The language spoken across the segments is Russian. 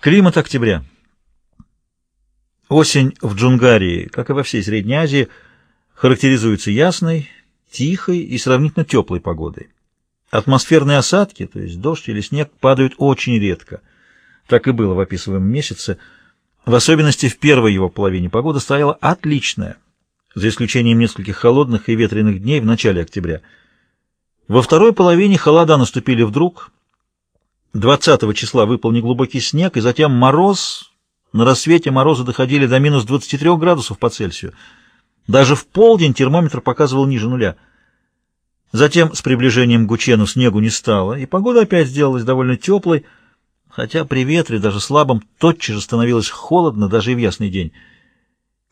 Климат октября. Осень в Джунгарии, как и во всей Средней Азии, характеризуется ясной, тихой и сравнительно теплой погодой. Атмосферные осадки, то есть дождь или снег, падают очень редко. Так и было в описываемом месяце. В особенности в первой его половине погода стояла отличная, за исключением нескольких холодных и ветреных дней в начале октября. Во второй половине холода наступили вдруг – 20 числа выпал неглубокий снег, и затем мороз. На рассвете морозы доходили до минус 23 градусов по Цельсию. Даже в полдень термометр показывал ниже нуля. Затем с приближением Гучену снегу не стало, и погода опять сделалась довольно теплой, хотя при ветре, даже слабом, тотчас же становилось холодно, даже и в ясный день.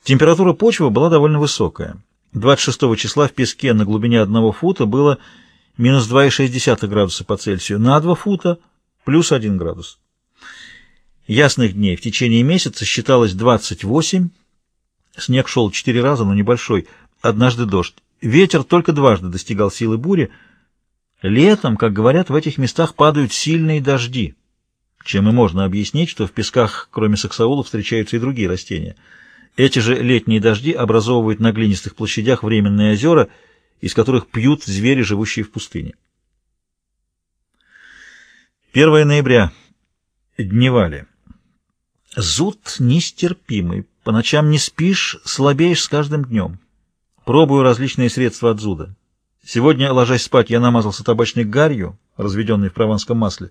Температура почвы была довольно высокая. 26 числа в песке на глубине одного фута было минус 2,6 градуса по Цельсию, на 2 фута — плюс 1 градус. Ясных дней в течение месяца считалось 28, снег шел четыре раза, но небольшой, однажды дождь. Ветер только дважды достигал силы бури. Летом, как говорят, в этих местах падают сильные дожди, чем и можно объяснить, что в песках, кроме саксаулов, встречаются и другие растения. Эти же летние дожди образовывают на глинистых площадях временные озера, из которых пьют звери, живущие в пустыне. 1 ноября. Дневали. Зуд нестерпимый. По ночам не спишь, слабеешь с каждым днем. Пробую различные средства от зуда. Сегодня, ложась спать, я намазался табачной гарью, разведенной в прованском масле.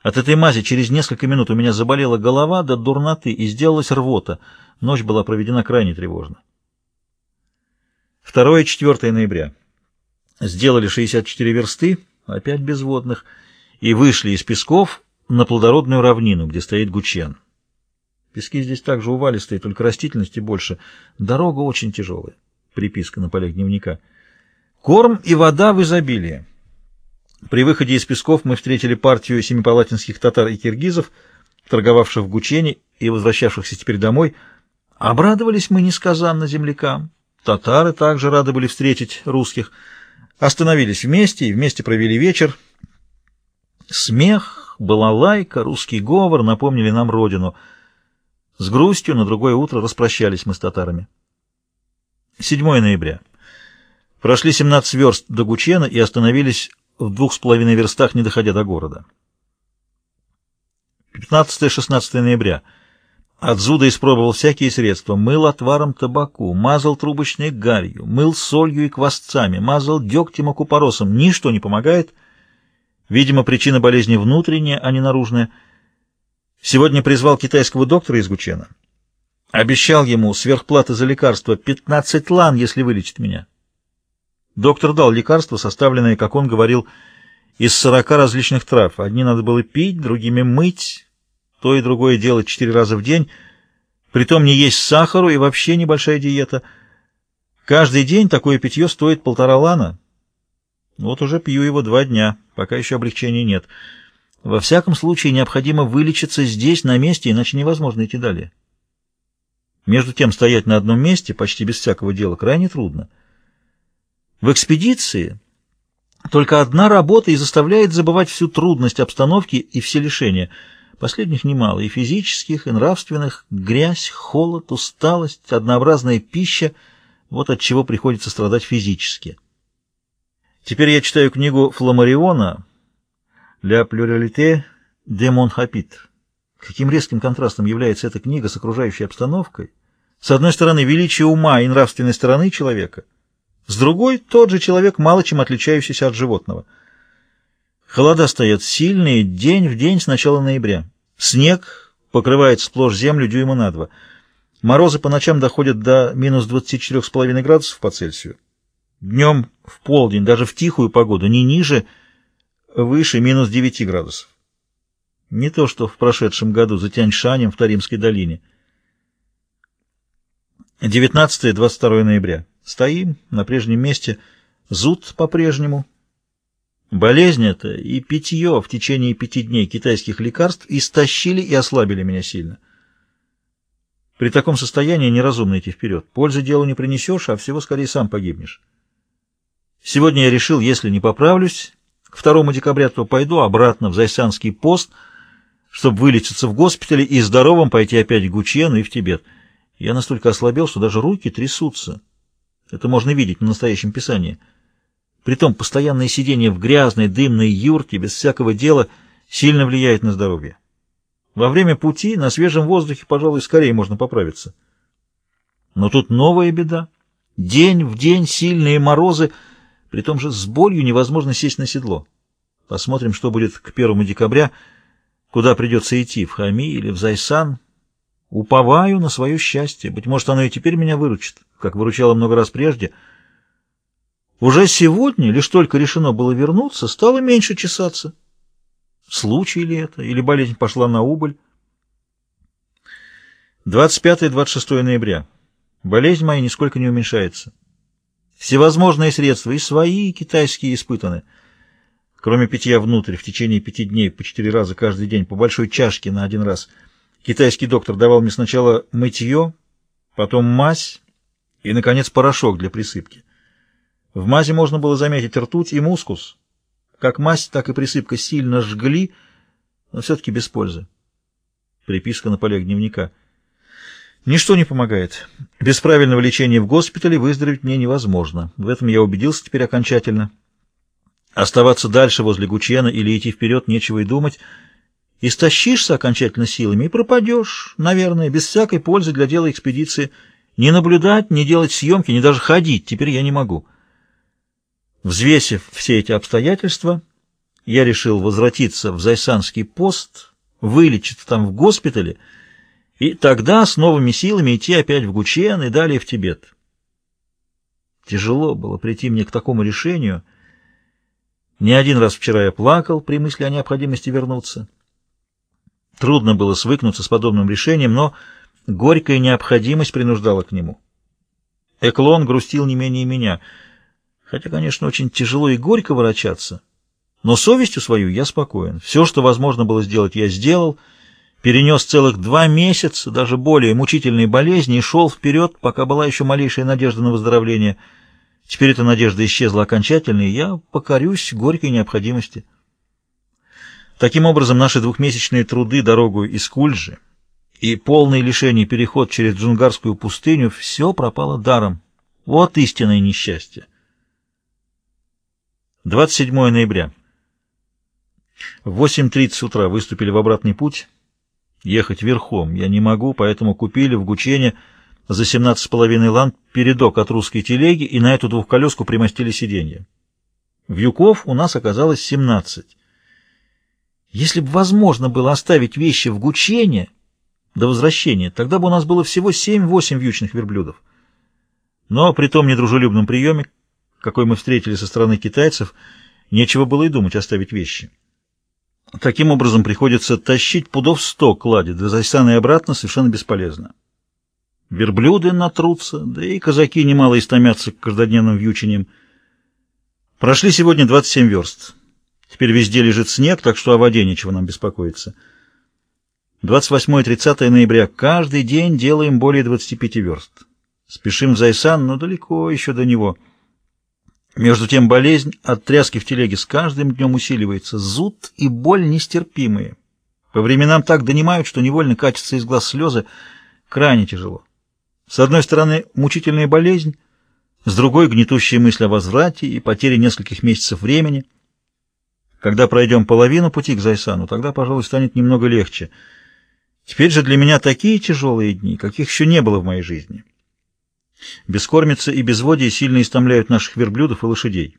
От этой мази через несколько минут у меня заболела голова до дурноты и сделалась рвота. Ночь была проведена крайне тревожно. 2 и 4 ноября. Сделали 64 версты, опять безводных, и вышли из песков на плодородную равнину, где стоит Гучен. Пески здесь также увалистые, только растительности больше. Дорога очень тяжелая. Приписка на полях дневника. Корм и вода в изобилии. При выходе из песков мы встретили партию семипалатинских татар и киргизов, торговавших в Гучене и возвращавшихся теперь домой. Обрадовались мы несказанно землякам. Татары также рады были встретить русских. Остановились вместе и вместе провели вечер. Смех, балалайка, русский говор напомнили нам родину. С грустью на другое утро распрощались мы с татарами. 7 ноября. Прошли 17 верст до Гучена и остановились в двух с половиной верстах, не доходя до города. 15-16 ноября. От зуда испробовал всякие средства. Мыл отваром табаку, мазал трубочной гарью, мыл солью и квасцами, мазал дегтем и купоросом. Ничто не помогает — Видимо, причина болезни внутренняя, а не наружная. Сегодня призвал китайского доктора из Гучена. Обещал ему сверхплаты за лекарство 15 лан, если вылечит меня. Доктор дал лекарство, составленное, как он говорил, из 40 различных трав. Одни надо было пить, другими мыть, то и другое делать четыре раза в день, притом не есть сахару и вообще небольшая диета. Каждый день такое питье стоит полтора лана. Вот уже пью его два дня, пока еще облегчения нет. Во всяком случае, необходимо вылечиться здесь, на месте, иначе невозможно идти далее. Между тем, стоять на одном месте, почти без всякого дела, крайне трудно. В экспедиции только одна работа и заставляет забывать всю трудность обстановки и все лишения. Последних немало, и физических, и нравственных, грязь, холод, усталость, однообразная пища — вот от чего приходится страдать физически. Теперь я читаю книгу Фламариона «Ля плюралите де Монхапит». Каким резким контрастом является эта книга с окружающей обстановкой. С одной стороны, величие ума и нравственной стороны человека, с другой — тот же человек, мало чем отличающийся от животного. Холода стоят сильные день в день с начала ноября. Снег покрывает сплошь землю дюйма на два. Морозы по ночам доходят до минус 24,5 градусов по Цельсию. Днем в полдень, даже в тихую погоду, не ниже, выше минус 9 градусов. Не то, что в прошедшем году за Тяньшанем в Таримской долине. 19-22 ноября. Стоим на прежнем месте. Зуд по-прежнему. Болезнь эта и питье в течение пяти дней китайских лекарств истощили и ослабили меня сильно. При таком состоянии неразумно идти вперед. Пользы делу не принесешь, а всего скорее сам погибнешь. Сегодня я решил, если не поправлюсь, к 2 декабря, то пойду обратно в Зайсанский пост, чтобы вылечиться в госпитале и здоровым пойти опять в Гучену и в Тибет. Я настолько ослабел, что даже руки трясутся. Это можно видеть на настоящем писании. Притом постоянное сидение в грязной, дымной юрте без всякого дела сильно влияет на здоровье. Во время пути на свежем воздухе, пожалуй, скорее можно поправиться. Но тут новая беда. День в день сильные морозы, при том же с болью невозможно сесть на седло. Посмотрим, что будет к первому декабря, куда придется идти, в Хами или в Зайсан. Уповаю на свое счастье. Быть может, оно и теперь меня выручит, как выручало много раз прежде. Уже сегодня, лишь только решено было вернуться, стало меньше чесаться. Случай ли это, или болезнь пошла на убыль? 25-26 ноября. Болезнь моя нисколько не уменьшается. Всевозможные средства, и свои, и китайские, испытаны. Кроме питья внутрь в течение пяти дней по четыре раза каждый день по большой чашке на один раз, китайский доктор давал мне сначала мытье, потом мазь и, наконец, порошок для присыпки. В мазе можно было заметить ртуть и мускус. Как мазь, так и присыпка сильно жгли, но все-таки без пользы. Приписка на полях дневника. Ничто не помогает. Без правильного лечения в госпитале выздороветь мне невозможно. В этом я убедился теперь окончательно. Оставаться дальше возле Гучена или идти вперед нечего и думать. Истощишься окончательно силами и пропадешь, наверное, без всякой пользы для дела экспедиции. Не наблюдать, не делать съемки, не даже ходить теперь я не могу. Взвесив все эти обстоятельства, я решил возвратиться в Зайсанский пост, вылечиться там в госпитале и тогда с новыми силами идти опять в Гучен и далее в Тибет. Тяжело было прийти мне к такому решению. Не один раз вчера я плакал при мысли о необходимости вернуться. Трудно было свыкнуться с подобным решением, но горькая необходимость принуждала к нему. Эклон грустил не менее меня — Хотя, конечно, очень тяжело и горько ворочаться. Но совестью свою я спокоен. Все, что возможно было сделать, я сделал. Перенес целых два месяца, даже более мучительные болезни, и шел вперед, пока была еще малейшая надежда на выздоровление. Теперь эта надежда исчезла окончательно, и я покорюсь горькой необходимости. Таким образом, наши двухмесячные труды дорогу из Кульжи и полный лишений переход через джунгарскую пустыню — все пропало даром. Вот истинное несчастье. 27 ноября. В 8.30 утра выступили в обратный путь. Ехать верхом я не могу, поэтому купили в Гучене за 17,5 лан передок от русской телеги и на эту двухколеску примостили сиденье. Вьюков у нас оказалось 17. Если бы возможно было оставить вещи в Гучене до возвращения, тогда бы у нас было всего 7-8 вьючных верблюдов. Но при том недружелюбном приеме какой мы встретили со стороны китайцев, нечего было и думать оставить вещи. Таким образом, приходится тащить пудов сто клади, до Зайсана и обратно совершенно бесполезно. Верблюды натрутся, да и казаки немало истомятся каждодневным вьючением. Прошли сегодня 27 верст. Теперь везде лежит снег, так что о воде нечего нам беспокоиться. 28 и 30 ноября каждый день делаем более 25 верст. Спешим в Зайсан, но далеко еще до него — между тем болезнь от тряски в телеге с каждым днем усиливается. Зуд и боль нестерпимые. По временам так донимают, что невольно катятся из глаз слезы. Крайне тяжело. С одной стороны, мучительная болезнь, с другой — гнетущая мысль о возврате и потере нескольких месяцев времени. Когда пройдем половину пути к Зайсану, тогда, пожалуй, станет немного легче. Теперь же для меня такие тяжелые дни, каких еще не было в моей жизни. Бескормица и безводие сильно истомляют наших верблюдов и лошадей.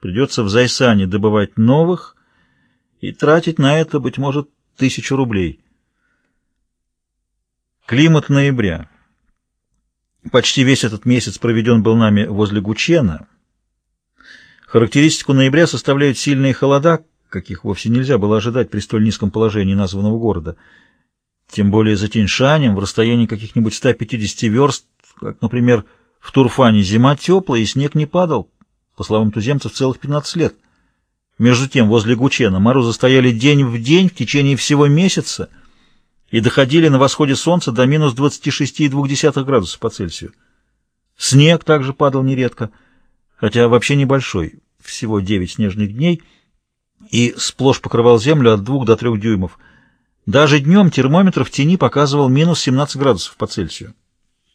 Придется в Зайсане добывать новых и тратить на это, быть может, тысячу рублей. Климат ноября. Почти весь этот месяц проведен был нами возле Гучена. Характеристику ноября составляют сильные холода, каких вовсе нельзя было ожидать при столь низком положении названного города. Тем более за Тиньшанем, в расстоянии каких-нибудь 150 верст, как, например, в Турфане зима теплая и снег не падал, по словам туземцев, целых 15 лет. Между тем, возле Гучена морозы стояли день в день в течение всего месяца и доходили на восходе солнца до минус 26,2 градусов по Цельсию. Снег также падал нередко, хотя вообще небольшой, всего 9 снежных дней, и сплошь покрывал землю от 2 до 3 дюймов – Даже днем термометр в тени показывал минус 17 градусов по Цельсию.